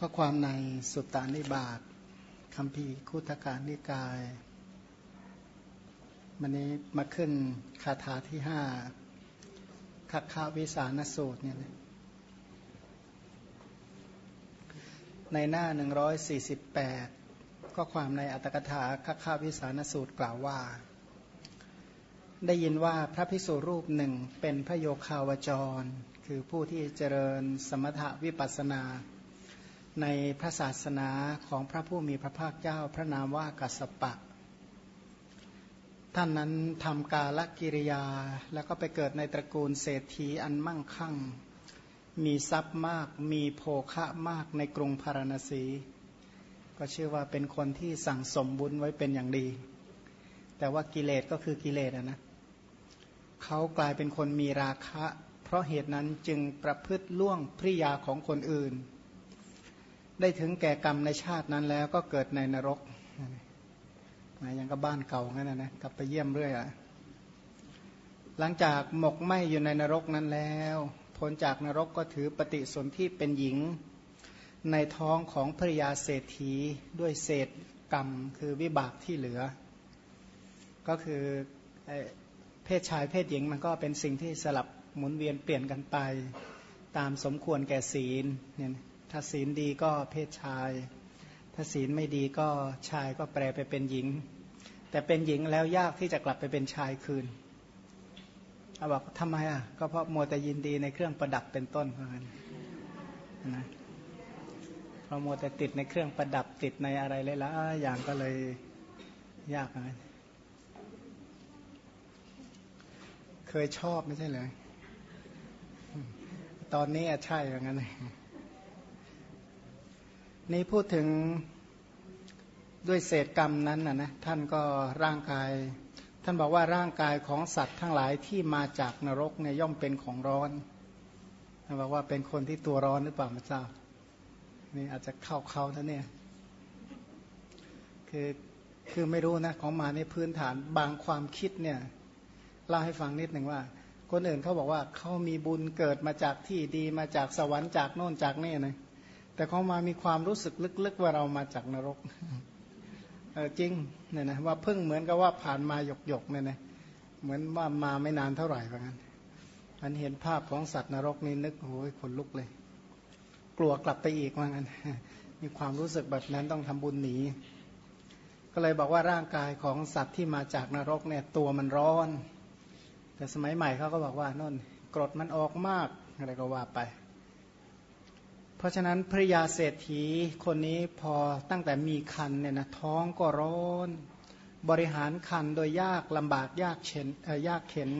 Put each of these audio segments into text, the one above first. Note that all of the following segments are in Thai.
ก็ความในสุตตนิบาตคัมภีร์ขุททกนิกายมันนี้มาขึ้นคาถาที่ห้าขัคควิสาณสูตรเนี่ยในหน้า 148ก็ความในอรรถกถาขัคควิสาณสูตรกล่าวว่า ได้ยินว่าพระภิกษุรูปหนึ่งเป็นพระโยคาวจร คือผู้ที่เจริญสมถวิปัสนา ในพระศาสนาของพระผู้มีพระภาคเจ้าพระนามว่ากัสปะ ท่านนั้นทำกาลกิริยา แล้วก็ไปเกิดในตระกูลเศรษฐีอันมั่งคั่ง มีทรัพย์มากมีโภคะมากในกรุงพาราณสี ก็เชื่อว่าเป็นคนที่สั่งสมบุญไว้เป็นอย่างดี แต่ว่ากิเลสก็คือกิเลสนะ เขากลายเป็นคนมีราคะ เพราะเหตุนั้นจึงประพฤติล่วงพริยาของคนอื่น ได้ถึงแก่กรรมในชาตินั้นแล้วก็เกิดในนรกมายังก็บ้านเก่างั้นนะนะกลับไปเยี่ยมเรื่อยอะหลังจากหมกไหมอยู่ในนรกนั้นแล้วพ้นจากนรกก็ถือปฏิสนธิเป็นหญิง ในท้องของภริยาเศรษฐีด้วยเศษกรรมคือวิบากที่เหลือ ก็คือเพศชายเพศหญิงมันก็เป็นสิ่งที่สลับหมุนเวียนเปลี่ยนกันไป ตามสมควรแก่ศีลเนี่ย ถ้าศีลดีก็เพศชาย ถ้าศีลไม่ดีก็ชายก็แปลไปเป็นหญิง แต่เป็นหญิงแล้วยากที่จะกลับไปเป็นชายคืนเอาบอกทำไมอะก็เพราะมัวแต่ยินดีในเครื่องประดับเป็นต้นเพราะงั้นนะเพราะมัวแต่ติดในเครื่องประดับติดในอะไรเลยละอย่างก็เลยยากนะเคยชอบไม่ใช่เลยตอนนี้ใช่อย่างนั้นเลย นี่พูดถึงด้วยเศษกรรมนั้นนะนะท่านก็ร่างกาย ท่านบอกว่าร่างกายของสัตว์ทั้งหลายที่มาจากนรกเนี่ยย่อมเป็นของร้อนท่านบอกว่าเป็นคนที่ตัวร้อนหรือเปล่าไม่ทราบนี่อาจจะเข้าเขาท่านเนี่ยคือคือไม่รู้นะของมาในพื้นฐานบางความคิดเนี่ยเล่าให้ฟังนิดหนึ่งว่า คนอื่นเขาบอกว่าเขามีบุญเกิดมาจากที่ดีมาจากสวรรค์จากโน่นจากนี่นะ แต่เขามามีความรู้สึกลึกๆว่าเรามาจากนรกเออจริงเนี่ยนะว่าเพิ่งเหมือนกับว่าผ่านมาหยกๆเนี่ยนะเหมือนว่ามาไม่นานเท่าไหร่ประมาณอันเห็นภาพของสัตว์นรกนี่นึกโอ้ยขนลุกเลย กลัวกลับไปอีกว่างั้นมีความรู้สึกแบบนั้นต้องทำบุญหนี ก็เลยบอกว่าร่างกายของสัตว์ที่มาจากนรกเนี่ยตัวมันร้อน แต่สมัยใหม่เขาก็บอกว่าน่นกรดมันออกมากอะไรก็ว่าไป ราะฉะนั้นภริยาเศรษฐีคนนี้พอตั้งแต่มีคันเนี่ยนะท้องก็ร้อน บริหารคันโดยยากลำบากยากเข็นยากเข็น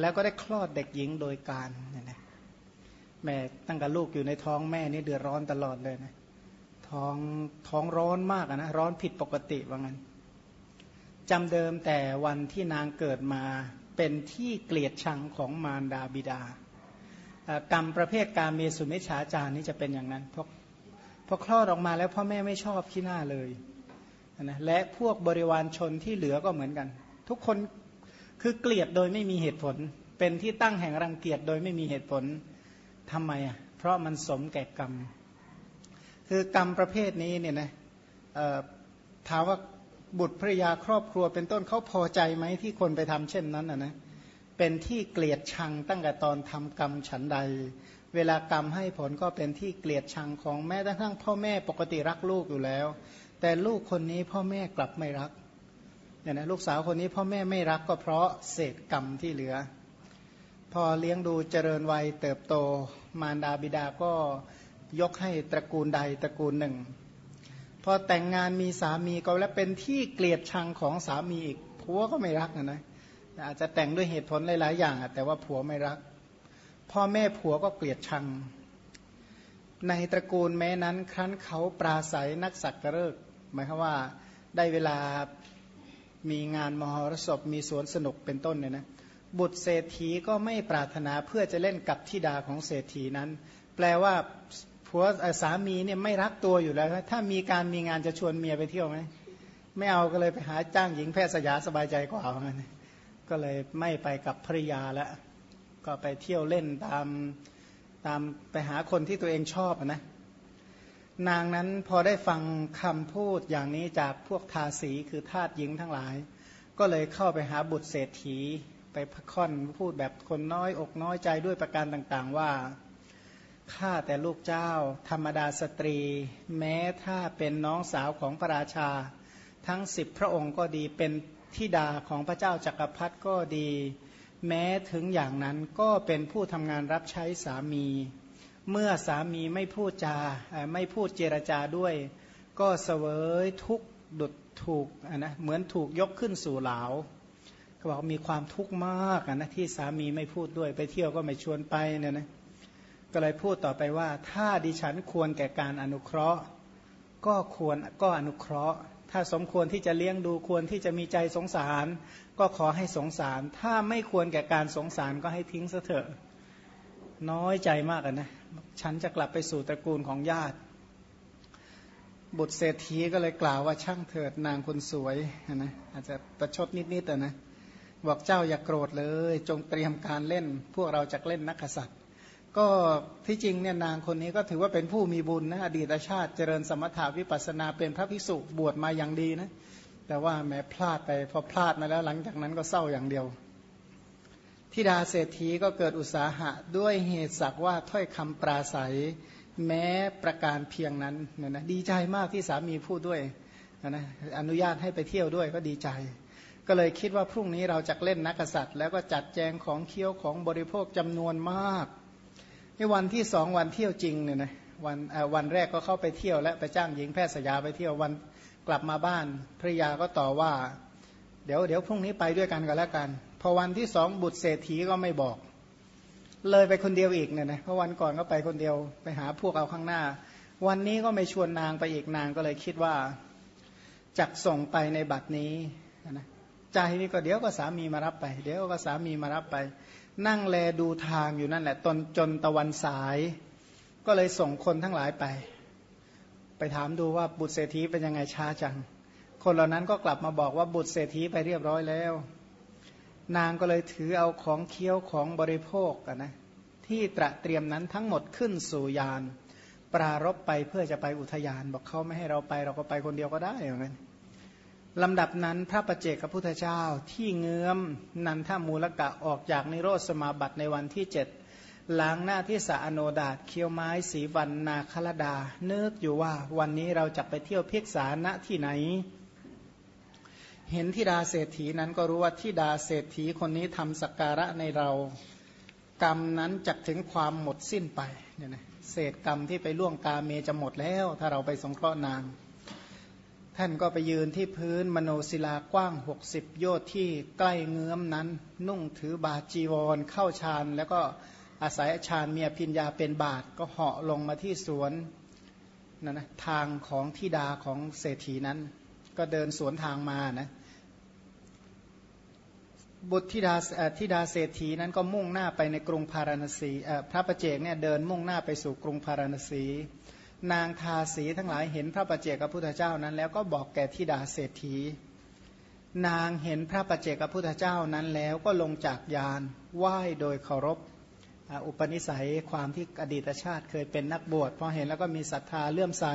แล้วก็ได้คลอดเด็กหญิงโดยการเนี่ยนะแม่ตั้งแต่ลูกอยู่ในท้องแม่นี่เดือดร้อนตลอดเลยนะท้องท้องร้อนมากนะร้อนผิดปกติว่างั้นจำเดิมแต่วันที่นางเกิดมาเป็นที่เกลียดชังของมารดาบิดา กรรมประเภทการมีสุมิชฌาจารนี่จะเป็นอย่างนั้นพอพอคลอดออกมาแล้วพ่อแม่ไม่ชอบขี้หน้าเลยนะและพวกบริวารชนที่เหลือก็เหมือนกัน ทุกคนคือเกลียดโดยไม่มีเหตุผล เป็นที่ตั้งแห่งรังเกียจโดยไม่มีเหตุผลทำไมอะเพราะมันสมแก่กรรม คือกรรมประเภทนี้เนี่ยนะถามว่าบุตรภรยาครอบครัวเป็นต้นเขาพอใจไหมที่คนไปทำเช่นนั้นอะนะเเป็นที่เกลียดชังตั้งแต่ตอนทำกรรมฉันใด เวลากรรมให้ผลก็เป็นที่เกลียดชังของแม้กระทั่งพ่อแม่ปกติรักลูกอยู่แล้ว แต่ลูกคนนี้พ่อแม่กลับไม่รักเนี่ยนะลูกสาวคนนี้พ่อแม่ไม่รักก็เพราะเศษกรรมที่เหลือ พอเลี้ยงดูเจริญวัยเติบโต มารดาบิดาก็ยกให้ตระกูลใดตระกูลหนึ่ง พอแต่งงานมีสามีก็แล้วเป็นที่เกลียดชังของสามีอีกผัวก็ไม่รักนะนะ อาจจะแต่งด้วยเหตุผลหลาย ๆ อย่างแต่ว่าผัวไม่รัก พ่อแม่ผัวก็เกลียดชัง ในตระกูลแม้นั้น ครั้นเขาปราศัยนักสักการะหมายความว่าได้เวลามีงานมหรสพมีสวนสนุกเป็นต้นเนี่ยนะบุตรเศรษฐีก็ไม่ปรารถนาเพื่อจะเล่นกับทิดาของเศรษฐีนั้น แปลว่าผัวสามีเนี่ยไม่รักตัวอยู่แล้ว ถ้ามีการมีงานจะชวนเมียไปเที่ยวไหมไม่เอาก็เลยไปหาจ้างหญิงแพทย์สยาสบายใจกว่าเหมือนกัน ก็เลยไม่ไปกับภริยาแล้วก็ไปเที่ยวเล่นตามตามไปหาคนที่ตัวเองชอบนะนางนั้นพอได้ฟังคำพูดอย่างนี้จากพวกทาสีคือทาสหญิงทั้งหลาย ก็เลยเข้าไปหาบุตรเศรษฐีไปพค่อนพูดแบบคนน้อยอกน้อยใจด้วยประการต่างๆว่าข้าแต่ลูกเจ้า ธรรมดาสตรี แม้ถ้าเป็นน้องสาวของพระราชา ทั้งสิบพระองค์ก็ดีเป็น ทิดาของพระเจ้าจักรพรรดิก็ดี แม้ถึงอย่างนั้นก็เป็นผู้ทำงานรับใช้สามี เมื่อสามีไม่พูดจาไม่พูดเจรจาด้วย ก็เสวยทุกดุดถูกนะเหมือนถูกยกขึ้นสู่เหลาเขาบอกมีความทุกข์มากนะที่สามีไม่พูดด้วยไปเที่ยวก็ไม่ชวนไปเนี่ยนะก็เลยพูดต่อไปว่า ถ้าดิฉันควรแก่การอนุเคราะห์ ก็ควรก็อนุเคราะห์ ถ้าสมควรที่จะเลี้ยงดูควรที่จะมีใจสงสาร ก็ขอให้สงสาร ถ้าไม่ควรแก่การสงสารก็ให้ทิ้งซะเถอะ น้อยใจมากนะ ฉันจะกลับไปสู่ตระกูลของญาติ บุตรเศรษฐีก็เลยกล่าวว่าช่างเถิดนางคนสวยนะอาจจะประชดนิดๆแต่นะบอกเจ้าอย่ากโกรธเลย จงเตรียมการเล่น พวกเราจะเล่นนักษัตริย์ ก็ที่จริงเนี่ยนางคนนี้ก็ถือว่าเป็นผู้มีบุญนะอดีตชาติเจริญสมถาวิปัสนาเป็นพระภิกษุบวชมาอย่างดีนะแต่ว่าแม้พลาดไปพอพลาดมาแล้วหลังจากนั้นก็เศร้าอย่างเดียวทิดาเศรษฐีก็เกิดอุตสาหะด้วยเหตุสักว่าถ้อยคำปราศัย แม้ประการเพียงนั้นเนี่ยนะดีใจมากที่สามีพูดด้วยนะอนุญาตให้ไปเที่ยวด้วยก็ดีใจ ก็เลยคิดว่าพรุ่งนี้เราจะเล่นนักษัตริย์ แล้วก็จัดแจงของเคี้ยวของบริโภคจำนวนมาก ในวันที่สองวันเที่ยวจริงเนี่ยนะวันวันแรกก็เข้าไปเที่ยวและไปจ้างหญิงแพทย์สยาไปเที่ยววันกลับมาบ้านภรยาก็ต่อว่า เดี๋ยวเดี๋ยวพรุ่งนี้ไปด้วยกันก็แล้วกัน พอวันที่สองบุตรเศรษฐีก็ไม่บอก เลยไปคนเดียวอีกเนี่ยนะเพราะวันก่อนก็ไปคนเดียวไปหาพวกเอาข้างหน้า วันนี้ก็ไม่ชวนนางไปอีกนางก็เลยคิดว่าจักส่งไปในบัตรนี้นะใจนี่ก็เดี๋ยวก็สามีมารับไป เดี๋ยวก็สามีมารับไป นั่งแลดูทางอยู่นั่นแหละตนจนตะวันสาย ก็เลยส่งคนทั้งหลายไป ไปถามดูว่าบุตรเศรษฐีเป็นยังไงช้าจัง คนเหล่านั้นก็กลับมาบอกว่าบุตรเศรษฐีไปเรียบร้อยแล้ว นางก็เลยถือเอาของเคี้ยวของบริโภคนะที่ตระเตรียมนั้นทั้งหมดขึ้นสู่ยาน ปรารบไปเพื่อจะไปอุทยาน บอกเขาไม่ให้เราไปเราก็ไปคนเดียวก็ได้เหมือนกัน ลำดับนั้นพระประเจกพระพุทธเจ้าที่เงื้อมนันทมูลกะออกจากนิโรธสมาบัติในวันที่เจ็ดล้างหน้าที่สาอโนดาตเคียวไม้สีวันนาคลดา เนึกอยู่ว่าวันนี้เราจะไปเที่ยวเพิกษาณที่ไหน เห็นทิดาเศรษฐีนั้นก็รู้ว่าทิดาเศรษฐีคนนี้ทำสักการะในเรากรรมนั้นจะถึงความหมดสิ้นไปเนี่ยนะเศษกรรมที่ไปล่วงกาเมจะหมดแล้ว ถ้าเราไปสงเคราะห์นาง ท่านก็ไปยืนที่พื้นมโนศิลากว้างหกสิบโยชน์ที่ใกล้เงื้อมนั้น นุ่งถือบาจีวร เข้าฌานแล้วก็อาศัยฌานเมียพิญญาเป็นบาทก็เหาะลงมาที่สวนนะนะทางของทิดาของเศรษฐีนั้น ก็เดินสวนทางมานะบุตรธิดาธิดาเศรษฐีนั้นก็มุ่งหน้าไปในกรุงพาราณสีพระประเจกเนี่ยเดินมุ่งหน้าไปสู่กรุงพาราณสี นางทาสีทั้งหลายเห็นพระประเจกพระพุทธเจ้านั้น แล้วก็บอกแก่ทิดาเศรษฐี นางเห็นพระประเจกพระพุทธเจ้านั้นแล้วก็ลงจากยานไหว้โดยเคารพอุปนิสัยความที่อดีตชาติเคยเป็นนักบวชพอเห็นแล้วก็มีศรัทธาเลื่อมใส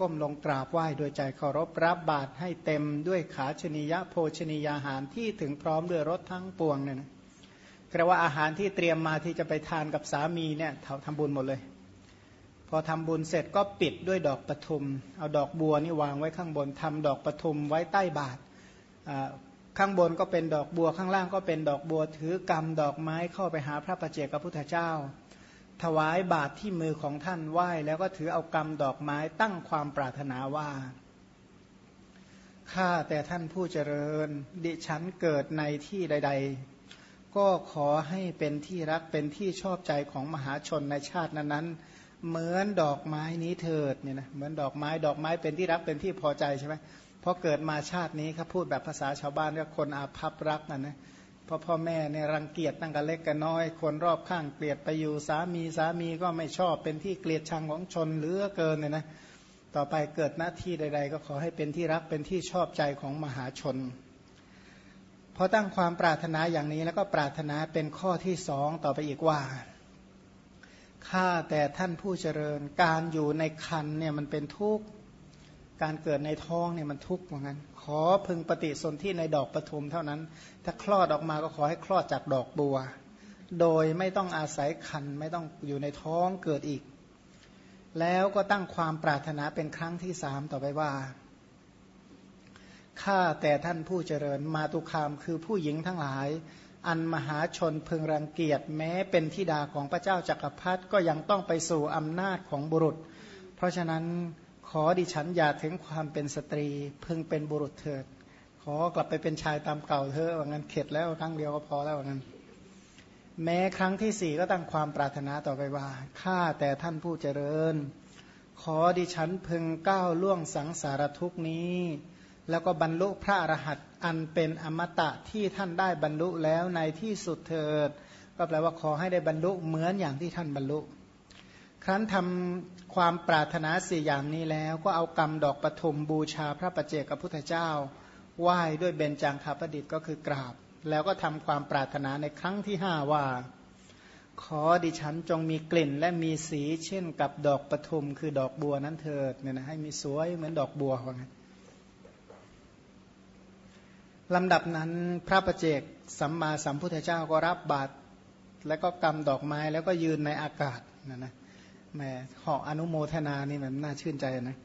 ก้มลงกราบไหว้โดยใจเคารพรับบาตรให้เต็มด้วยขาชนิยะโภชนียาหารที่ถึงพร้อมด้วยรสทั้งปวงเนี่ยนะกระว่าอาหารที่เตรียมมาที่จะไปทานกับสามีเนี่ยทำบุญหมดเลย พอทำบุญเสร็จก็ปิดด้วยดอกปทุม เอาดอกบัวนี่วางไว้ข้างบนทำดอกปทุมไว้ใต้บาทข้างบนก็เป็นดอกบัวข้างล่างก็เป็นดอกบัวถือกำดอกไม้เข้าไปหาพระประเจกพระพุทธเจ้า ถวายบาทที่มือของท่านไหว้แล้วก็ถือเอากำดอกไม้ตั้งความปรารถนาว่าข้าแต่ท่านผู้เจริญ ดิฉันเกิดในที่ใด ๆ ก็ขอให้เป็นที่รักเป็นที่ชอบใจของมหาชนในชาตินั้นๆ เหมือนดอกไม้นี้เถิดเนี่ยนะเหมือนดอกไม้ดอกไม้เป็นที่รักเป็นที่พอใจใช่ไหมพอเกิดมาชาตินี้ครับพูดแบบภาษาชาวบ้านก็คนอาภัพรักนั่นนะพอพ่อแม่เนี่ยรังเกียจตั้งแต่เล็กกันน้อย คนรอบข้างเกลียดไปอยู่สามีสามีก็ไม่ชอบเป็นที่เกลียดชังของชนเหลือเกินเนี่ยนะต่อไปเกิดหน้าที่ใด ๆ ก็ขอให้เป็นที่รักเป็นที่ชอบใจของมหาชนพอตั้งความปรารถนาอย่างนี้แล้วก็ปรารถนาเป็นข้อที่สองต่อไปอีกว่า ข้าแต่ท่านผู้เจริญ การอยู่ในคันเนี่ยมันเป็นทุกข์ การเกิดในท้องเนี่ยมันทุกข์เหมือนกัน ขอพึงปฏิสนธิในดอกปทุมเท่านั้น ถ้าคลอดออกมาก็ขอให้คลอดจากดอกบัว โดยไม่ต้องอาศัยคันไม่ต้องอยู่ในท้องเกิดอีก แล้วก็ตั้งความปรารถนาเป็นครั้งที่สามต่อไปว่าข้าแต่ท่านผู้เจริญมาตุคามคือผู้หญิงทั้งหลาย อันมหาชนพึงรังเกียจแม้เป็นธิดาของพระเจ้าจักรพรรดิก็ยังต้องไปสู่อำนาจของบุรุษ เพราะฉะนั้นขอดิฉันอย่าถึงความเป็นสตรีพึงเป็นบุรุษเถิด ขอกลับไปเป็นชายตามเก่าเธอว่างั้นเข็ดแล้วครั้งเดียวก็พอแล้วว่างั้น แม้ครั้งที่สี่ก็ตั้งความปรารถนาต่อไปว่าข้าแต่ท่านผู้เจริญ ขอดิฉันพึงก้าวล่วงสังสารทุกนี้ แล้วก็บรรลุพระอรหัตอันเป็นอมตะที่ท่านได้บรรลุแล้วในที่สุดเถิด ก็แปลว่าขอให้ได้บรรลุเหมือนอย่างที่ท่านบรรลุ ครั้นทำความปรารถนาสี่อย่างนี้แล้วก็เอากรรมดอกปฐมบูชาพระประเจกับพุทธเจ้าไหว้ด้วยเบญจางคาประดิษฐ์ก็คือกราบ แล้วก็ทำความปรารถนาในครั้งที่ห้าว่า ขอดิฉันจงมีกลิ่นและมีสีเช่นกับดอกปฐมคือดอกบัวนั้นเถิดเนี่ยนะให้มีสวยเหมือนดอกบัวว่างั้น ลำดับนั้นพระประเจกสัมมาสัมพุทธเจ้าก็รับบาตรแล้วก็กำดอกไม้แล้วก็ยืนในอากาศนะนะแหม่หอกอนุโมทนานี่มันน่าชื่นใจนะ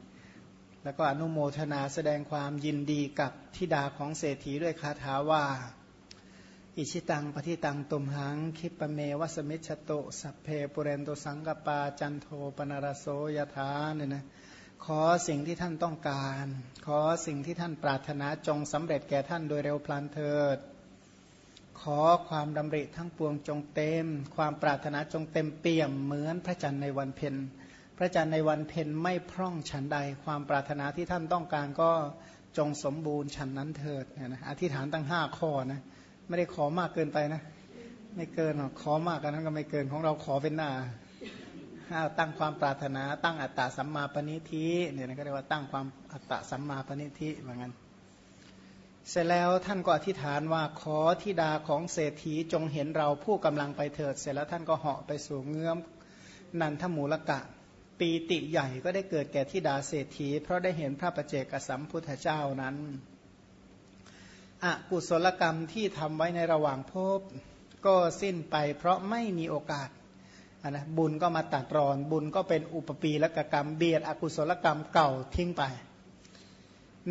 แล้วก็อนุโมทนาแสดงความยินดีกับทิดาของเศรษฐีด้วยคาถาว่า อิจฉิตังปัตถิตังตุมหัง ขิปปะเมวะ สะมิชฌะตุ สัพเพปูเรนตุ สังกัปปาจันโทปัณณะระโส ยะถาเนี่ยนะ ขอสิ่งที่ท่านต้องการ ขอสิ่งที่ท่านปรารถนาจงสำเร็จแก่ท่านโดยเร็วพลันเถิด ขอความดำริทั้งปวงจงเต็ม ความปรารถนาจงเต็มเปี่ยมเหมือนพระจันทร์ในวันเพ็ญพระจันทร์ในวันเพ็ญไม่พร่องฉันใด ความปรารถนาที่ท่านต้องการก็จงสมบูรณ์ฉันนั้นเถิดเนี่ยนะอธิษฐานตั้งห้าข้อนะไม่ได้ขอมากเกินไปนะ ไม่เกินหรอกขอมากกันนั้นก็ไม่เกินของเราขอเป็นหน้า ตั้งความปรารถนา ตั้งอัตตาสัมมาปณิทิเนี่ยนะก็เรียกว่าตั้งความอัตตาสัมมาปณิทิเหมือนกันเสร็จแล้วท่านก็อธิษฐานว่าขอทิดาของเศรษฐีจงเห็นเราผู้กำลังไปเถิด เสร็จแล้วท่านก็เหาะไปสู่เงื้อมนันทมูลกะ ปีติใหญ่ก็ได้เกิดแก่ทิดาเศรษฐี เพราะได้เห็นพระประเจกสัมพุทธเจ้านั้นอกุศลกรรมที่ทำไว้ในระหว่างภพก็สิ้นไปเพราะไม่มีโอกาส นะบุญก็มาตัดรอน บุญก็เป็นอุปปีและกรรมเบียดอกุศลกรรมเก่าทิ้งไป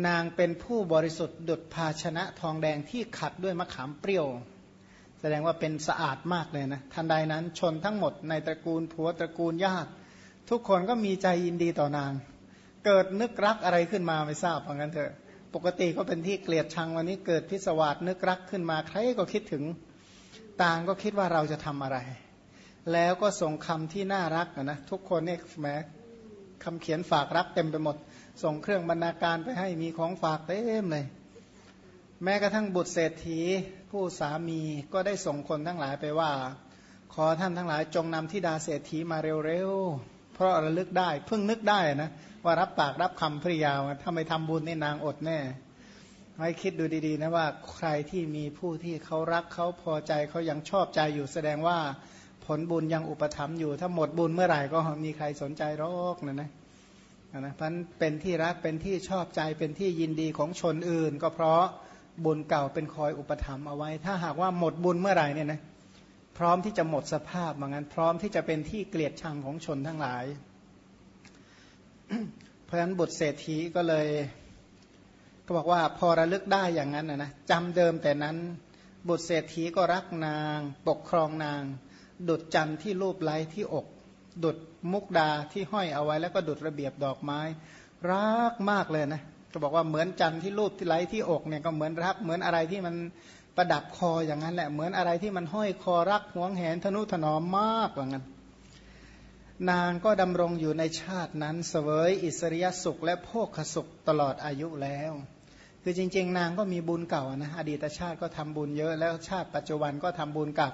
นางเป็นผู้บริสุทธิ์ดุจภาชนะทองแดงที่ขัดด้วยมะขามเปรี้ยว แสดงว่าเป็นสะอาดมากเลยนะทันใดนั้นชนทั้งหมดในตระกูลผัวตระกูลญาติ ทุกคนก็มีใจยินดีต่อนาง เกิดนึกรักอะไรขึ้นมาไม่ทราบเพราะงั้นเถอะปกติก็เป็นที่เกลียดชังวันนี้เกิดพิศวาสนึกรักขึ้นมาใครก็คิดถึงต่างก็คิดว่าเราจะทำอะไร แล้วก็ส่งคำที่น่ารักนะทุกคนเนี่ยแหมคำเขียนฝากรักเต็มไปหมด ส่งเครื่องบรรณาการไปให้มีของฝากเต็มเลย แม้กระทั่งบุตรเศรษฐีผู้สามีก็ได้ส่งคนทั้งหลายไปว่า ขอท่านทั้งหลายจงนำทิดาเศรษฐีมาเร็วๆ เพราะระลึกได้เพิ่งนึกได้นะว่ารับปากรับคำภริยาถ้าไม่ทำบุญนี่นางอดแน่ให้คิดดูดีๆนะว่าใครที่มีผู้ที่เขารักเขาพอใจเขายังชอบใจอยู่แสดงว่า ผลบุญยังอุปถัมภ์อยู่ ถ้าหมดบุญเมื่อไหร่ก็มีใครสนใจรอกนะนะนะพันเป็นที่รักเป็นที่ชอบใจเป็นที่ยินดีของชนอื่น ก็เพราะบุญเก่าเป็นคอยอุปถัมภ์เอาไว้ ถ้าหากว่าหมดบุญเมื่อไหร่เนี่ยนะพร้อมที่จะหมดสภาพเหมือนกันพร้อมที่จะเป็นที่เกลียดชังของชนทั้งหลาย เพราะฉะนั้นบุตรเศรษฐีก็เลย ก็บอกว่าพอระลึกได้อย่างนั้นนะจำเดิมแต่นั้นบุตรเศรษฐีก็รักนาง ปกครองนาง ดุดจันที่รูปไล้ที่อก ดุดมุกดาที่ห้อยเอาไว้ แล้วก็ดุดระเบียบดอกไม้ รักมากเลยนะก็บอกว่าเหมือนจันที่รูปที่ไล้ที่อกเนี่ยก็เหมือนรักเหมือนอะไรที่มันประดับคออย่างนั้นแหละเหมือนอะไรที่มันห้อยคอรักหวงแหนทนุถนอมมากอย่างนั้นนางก็ดำรงอยู่ในชาตินั้นเสวยอิสริยสุขและโภคสุขตลอดอายุแล้ว คือจริง ๆ นางก็มีบุญเก่านะอดีตชาติก็ทำบุญเยอะแล้วชาติปัจจุบันก็ทำบุญกับ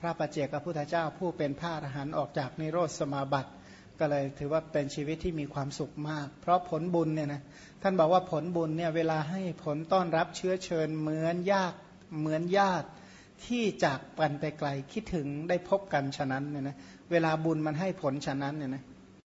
พระปัจเจกพุทธเจ้าผู้เป็นพระอรหันต์ออกจากนิโรธสมาบัติ ก็เลยถือว่าเป็นชีวิตที่มีความสุขมาก เพราะผลบุญเนี่ยนะท่านบอกว่าผลบุญเนี่ยเวลาให้ผลต้อนรับเชื้อเชิญเหมือนญาติเหมือนญาติที่จากกันไปไกลคิดถึงได้พบกันฉะนั้นเนี่ยนะเวลาบุญมันให้ผลฉะนั้นเนี่ยนะ